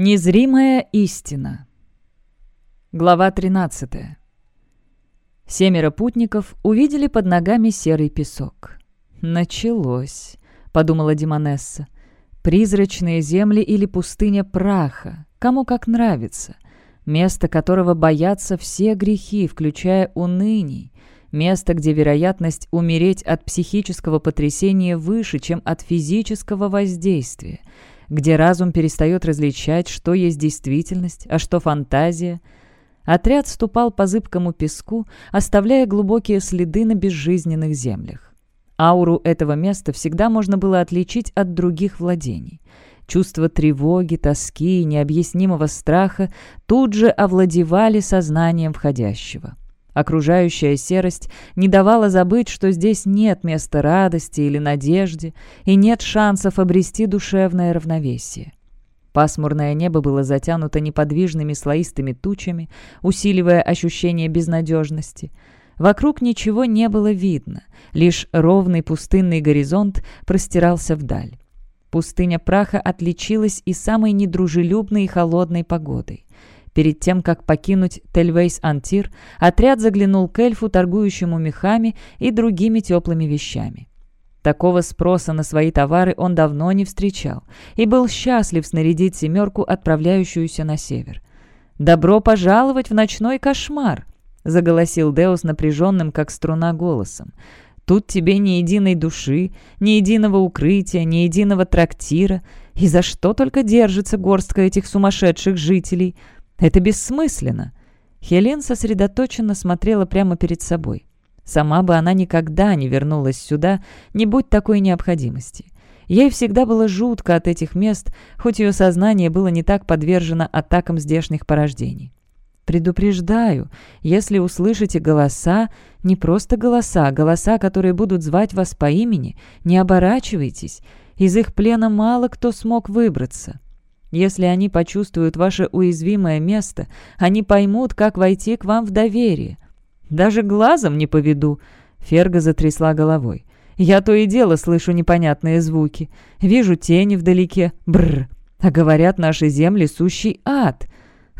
Незримая истина. Глава 13. Семеро путников увидели под ногами серый песок. «Началось», — подумала Димонесса. «Призрачные земли или пустыня праха, кому как нравится. Место, которого боятся все грехи, включая уныний. Место, где вероятность умереть от психического потрясения выше, чем от физического воздействия» где разум перестает различать, что есть действительность, а что фантазия. Отряд ступал по зыбкому песку, оставляя глубокие следы на безжизненных землях. Ауру этого места всегда можно было отличить от других владений. Чувство тревоги, тоски и необъяснимого страха тут же овладевали сознанием входящего. Окружающая серость не давала забыть, что здесь нет места радости или надежде, и нет шансов обрести душевное равновесие. Пасмурное небо было затянуто неподвижными слоистыми тучами, усиливая ощущение безнадежности. Вокруг ничего не было видно, лишь ровный пустынный горизонт простирался вдаль. Пустыня праха отличилась и самой недружелюбной и холодной погодой. Перед тем, как покинуть Тельвейс-Антир, отряд заглянул к эльфу, торгующему мехами и другими теплыми вещами. Такого спроса на свои товары он давно не встречал и был счастлив снарядить семерку, отправляющуюся на север. «Добро пожаловать в ночной кошмар!» — заголосил Деус напряженным, как струна, голосом. «Тут тебе ни единой души, ни единого укрытия, ни единого трактира. И за что только держится горстка этих сумасшедших жителей?» Это бессмысленно. Хелен сосредоточенно смотрела прямо перед собой. Сама бы она никогда не вернулась сюда, не будь такой необходимости. Ей всегда было жутко от этих мест, хоть ее сознание было не так подвержено атакам здешних порождений. Предупреждаю, если услышите голоса, не просто голоса, а голоса, которые будут звать вас по имени, не оборачивайтесь. Из их плена мало кто смог выбраться. Если они почувствуют ваше уязвимое место, они поймут, как войти к вам в доверие. Даже глазом не поведу». Ферга затрясла головой. «Я то и дело слышу непонятные звуки. Вижу тени вдалеке. Бррр. А говорят, наши земли сущий ад.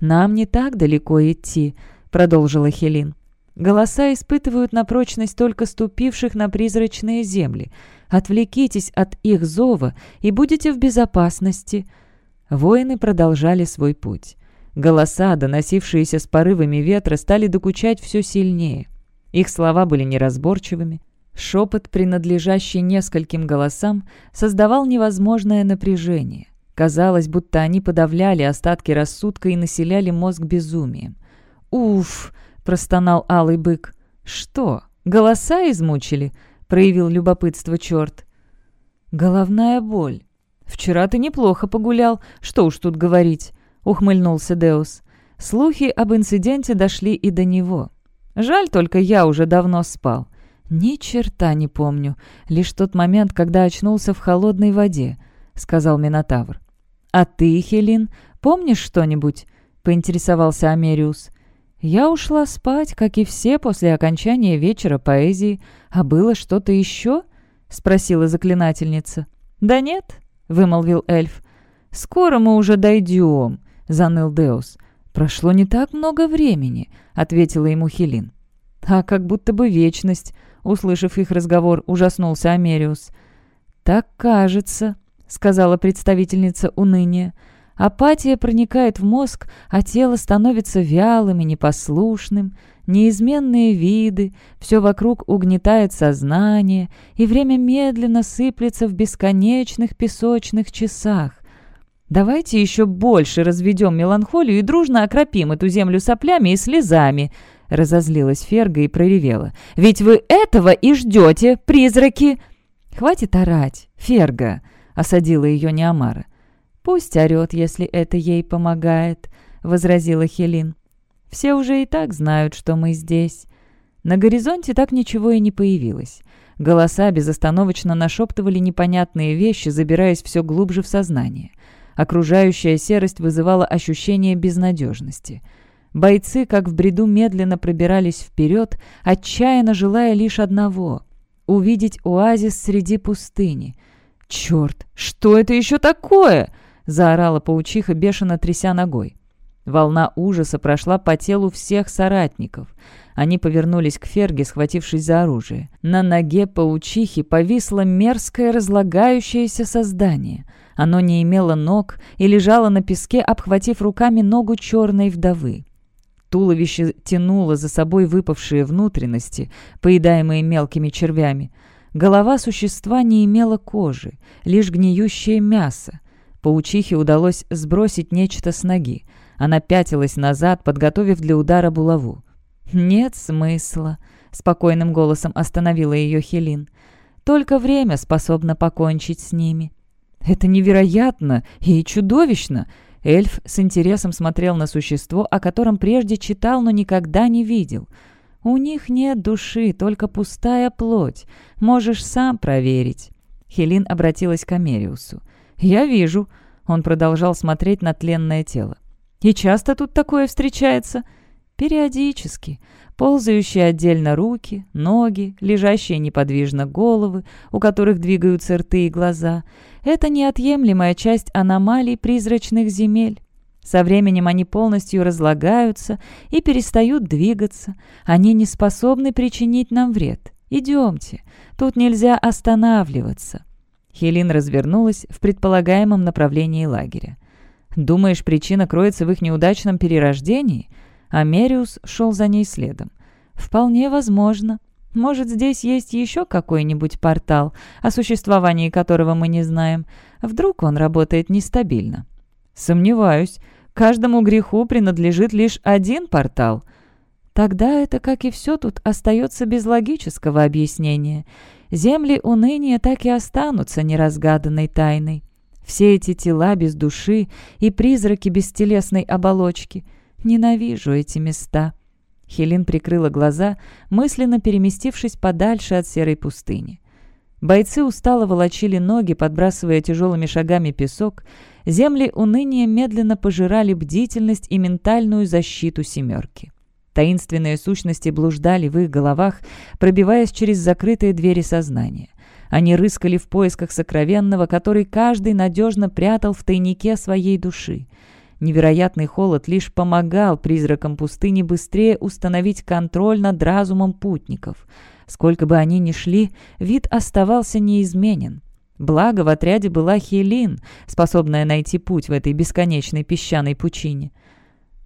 Нам не так далеко идти», — продолжила Хелин. «Голоса испытывают на прочность только ступивших на призрачные земли. Отвлекитесь от их зова и будете в безопасности». Воины продолжали свой путь. Голоса, доносившиеся с порывами ветра, стали докучать все сильнее. Их слова были неразборчивыми. Шепот, принадлежащий нескольким голосам, создавал невозможное напряжение. Казалось, будто они подавляли остатки рассудка и населяли мозг безумием. «Уф!» — простонал алый бык. «Что, голоса измучили?» — проявил любопытство черт. «Головная боль», «Вчера ты неплохо погулял, что уж тут говорить», — ухмыльнулся Деус. Слухи об инциденте дошли и до него. Жаль только, я уже давно спал. «Ни черта не помню. Лишь тот момент, когда очнулся в холодной воде», — сказал Минотавр. «А ты, Хелин, помнишь что-нибудь?» — поинтересовался Америус. «Я ушла спать, как и все, после окончания вечера поэзии. А было что-то еще?» — спросила заклинательница. «Да нет», — вымолвил эльф. «Скоро мы уже дойдем», — заныл Деус. «Прошло не так много времени», — ответила ему Хелин. «А как будто бы вечность», — услышав их разговор, ужаснулся Америус. «Так кажется», — сказала представительница уныния. «Апатия проникает в мозг, а тело становится вялым и непослушным неизменные виды, все вокруг угнетает сознание, и время медленно сыплется в бесконечных песочных часах. Давайте еще больше разведем меланхолию и дружно окропим эту землю соплями и слезами, — разозлилась Ферга и проревела. «Ведь вы этого и ждете, призраки!» «Хватит орать, Ферга!» — осадила ее Неомара. «Пусть орет, если это ей помогает», — возразила Хелин. Все уже и так знают, что мы здесь. На горизонте так ничего и не появилось. Голоса безостановочно нашептывали непонятные вещи, забираясь все глубже в сознание. Окружающая серость вызывала ощущение безнадежности. Бойцы, как в бреду, медленно пробирались вперед, отчаянно желая лишь одного — увидеть оазис среди пустыни. «Черт, что это еще такое?» — заорала паучиха, бешено тряся ногой. Волна ужаса прошла по телу всех соратников. Они повернулись к Ферге, схватившись за оружие. На ноге паучихи повисло мерзкое разлагающееся создание. Оно не имело ног и лежало на песке, обхватив руками ногу черной вдовы. Туловище тянуло за собой выпавшие внутренности, поедаемые мелкими червями. Голова существа не имела кожи, лишь гниющее мясо. Паучихе удалось сбросить нечто с ноги. Она пятилась назад, подготовив для удара булаву. «Нет смысла», — спокойным голосом остановила ее Хелин. «Только время способно покончить с ними». «Это невероятно и чудовищно!» Эльф с интересом смотрел на существо, о котором прежде читал, но никогда не видел. «У них нет души, только пустая плоть. Можешь сам проверить». Хелин обратилась к Америусу. «Я вижу». Он продолжал смотреть на тленное тело. «И часто тут такое встречается?» Периодически. Ползающие отдельно руки, ноги, лежащие неподвижно головы, у которых двигаются рты и глаза. Это неотъемлемая часть аномалий призрачных земель. Со временем они полностью разлагаются и перестают двигаться. Они не способны причинить нам вред. Идемте. Тут нельзя останавливаться. Хелин развернулась в предполагаемом направлении лагеря. «Думаешь, причина кроется в их неудачном перерождении?» а Мериус шел за ней следом. «Вполне возможно. Может, здесь есть еще какой-нибудь портал, о существовании которого мы не знаем. Вдруг он работает нестабильно?» «Сомневаюсь. Каждому греху принадлежит лишь один портал». Тогда это, как и все тут, остается без логического объяснения. Земли уныния так и останутся неразгаданной тайной. Все эти тела без души и призраки бестелесной оболочки — Ненавижу эти места». Хелин прикрыла глаза, мысленно переместившись подальше от серой пустыни. Бойцы устало волочили ноги, подбрасывая тяжелыми шагами песок. Земли уныния медленно пожирали бдительность и ментальную защиту «семерки». Таинственные сущности блуждали в их головах, пробиваясь через закрытые двери сознания. Они рыскали в поисках сокровенного, который каждый надежно прятал в тайнике своей души. Невероятный холод лишь помогал призракам пустыни быстрее установить контроль над разумом путников. Сколько бы они ни шли, вид оставался неизменен. Благо в отряде была Хелин, способная найти путь в этой бесконечной песчаной пучине.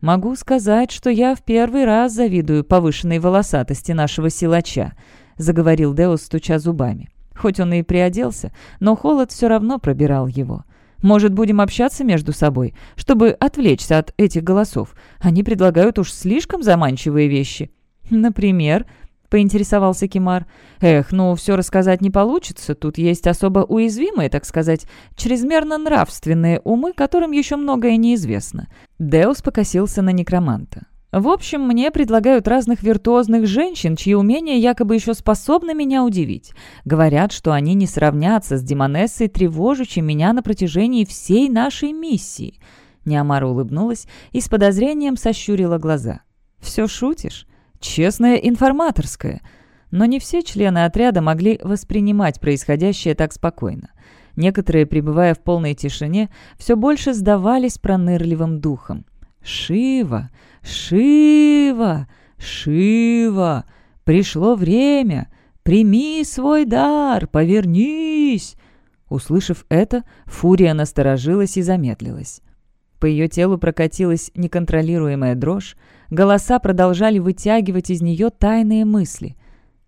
«Могу сказать, что я в первый раз завидую повышенной волосатости нашего силача», — заговорил Деус, стуча зубами. Хоть он и приоделся, но холод все равно пробирал его. Может, будем общаться между собой, чтобы отвлечься от этих голосов? Они предлагают уж слишком заманчивые вещи». «Например?» — поинтересовался Кимар. «Эх, ну, все рассказать не получится. Тут есть особо уязвимые, так сказать, чрезмерно нравственные умы, которым еще многое неизвестно». Деус покосился на некроманта. В общем, мне предлагают разных виртуозных женщин, чьи умения якобы еще способны меня удивить. Говорят, что они не сравнятся с Демонессой, тревожащей меня на протяжении всей нашей миссии». Неамара улыбнулась и с подозрением сощурила глаза. «Все шутишь? Честная информаторская». Но не все члены отряда могли воспринимать происходящее так спокойно. Некоторые, пребывая в полной тишине, все больше сдавались пронырливым духом. «Шива! Шива! Шива! Пришло время! Прими свой дар! Повернись!» Услышав это, Фурия насторожилась и замедлилась. По ее телу прокатилась неконтролируемая дрожь, голоса продолжали вытягивать из нее тайные мысли.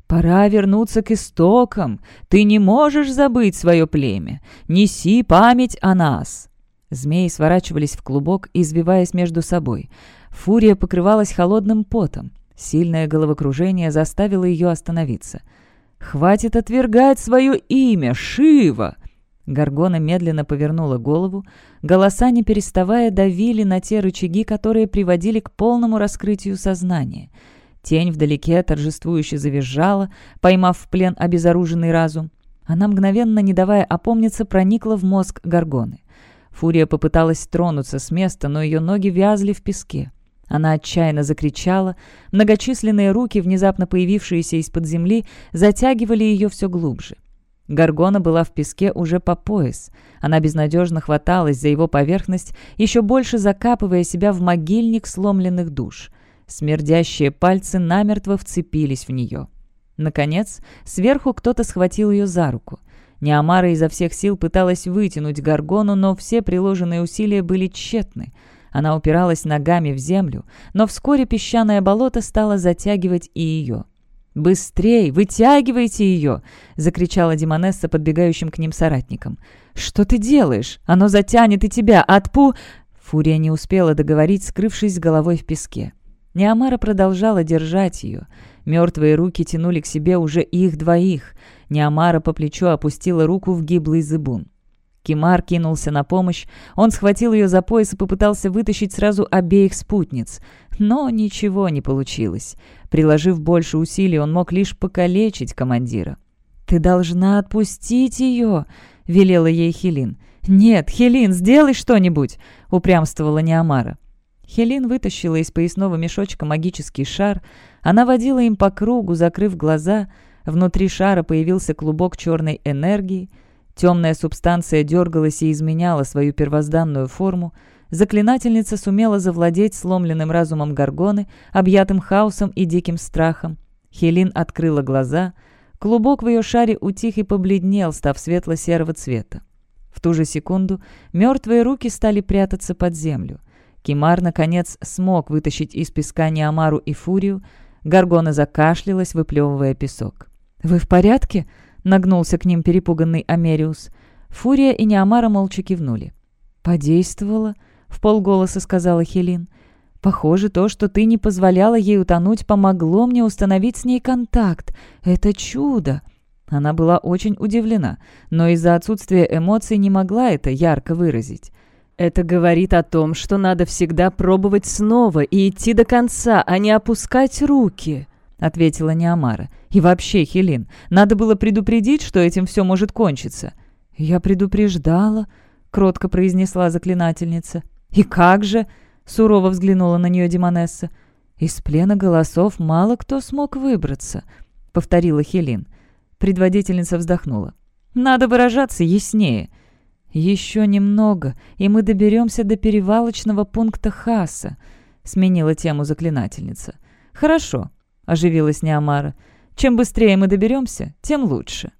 «Пора вернуться к истокам! Ты не можешь забыть свое племя! Неси память о нас!» Змеи сворачивались в клубок, извиваясь между собой. Фурия покрывалась холодным потом. Сильное головокружение заставило ее остановиться. «Хватит отвергать свое имя, Шива!» Гаргона медленно повернула голову. Голоса, не переставая, давили на те рычаги, которые приводили к полному раскрытию сознания. Тень вдалеке торжествующе завизжала, поймав в плен обезоруженный разум. Она, мгновенно не давая опомниться, проникла в мозг Гаргоны. Фурия попыталась тронуться с места, но ее ноги вязли в песке. Она отчаянно закричала. Многочисленные руки, внезапно появившиеся из-под земли, затягивали ее все глубже. Гаргона была в песке уже по пояс. Она безнадежно хваталась за его поверхность, еще больше закапывая себя в могильник сломленных душ. Смердящие пальцы намертво вцепились в нее. Наконец, сверху кто-то схватил ее за руку. Неамара изо всех сил пыталась вытянуть Гаргону, но все приложенные усилия были тщетны. Она упиралась ногами в землю, но вскоре песчаное болото стало затягивать и ее. «Быстрей! Вытягивайте ее!» — закричала Димонесса подбегающим к ним соратникам. «Что ты делаешь? Оно затянет и тебя! Отпу...» Фурия не успела договорить, скрывшись головой в песке. Неамара продолжала держать ее. Мертвые руки тянули к себе уже их двоих. Неамара по плечу опустила руку в гиблый зыбун. Кимар кинулся на помощь. Он схватил ее за пояс и попытался вытащить сразу обеих спутниц. Но ничего не получилось. Приложив больше усилий, он мог лишь покалечить командира. «Ты должна отпустить ее!» — велела ей Хелин. «Нет, Хелин, сделай что-нибудь!» — упрямствовала Неамара. Хелин вытащила из поясного мешочка магический шар. Она водила им по кругу, закрыв глаза. Внутри шара появился клубок черной энергии — Темная субстанция дергалась и изменяла свою первозданную форму. Заклинательница сумела завладеть сломленным разумом Гаргоны, объятым хаосом и диким страхом. Хелин открыла глаза. Клубок в ее шаре утих и побледнел, став светло-серого цвета. В ту же секунду мертвые руки стали прятаться под землю. Кимар, наконец, смог вытащить из песка Неамару и Фурию. Гаргона закашлялась, выплевывая песок. «Вы в порядке?» Нагнулся к ним перепуганный Америус. Фурия и Неамара молча кивнули. «Подействовало», — в полголоса сказала Хелин. «Похоже, то, что ты не позволяла ей утонуть, помогло мне установить с ней контакт. Это чудо!» Она была очень удивлена, но из-за отсутствия эмоций не могла это ярко выразить. «Это говорит о том, что надо всегда пробовать снова и идти до конца, а не опускать руки», — ответила Неамара. И вообще, Хелин, надо было предупредить, что этим все может кончиться». «Я предупреждала», — кротко произнесла заклинательница. «И как же?» — сурово взглянула на нее Демонесса. «Из плена голосов мало кто смог выбраться», — повторила Хелин. Предводительница вздохнула. «Надо выражаться яснее». «Еще немного, и мы доберемся до перевалочного пункта Хаса», — сменила тему заклинательница. «Хорошо», — оживилась Неамара. Чем быстрее мы доберемся, тем лучше».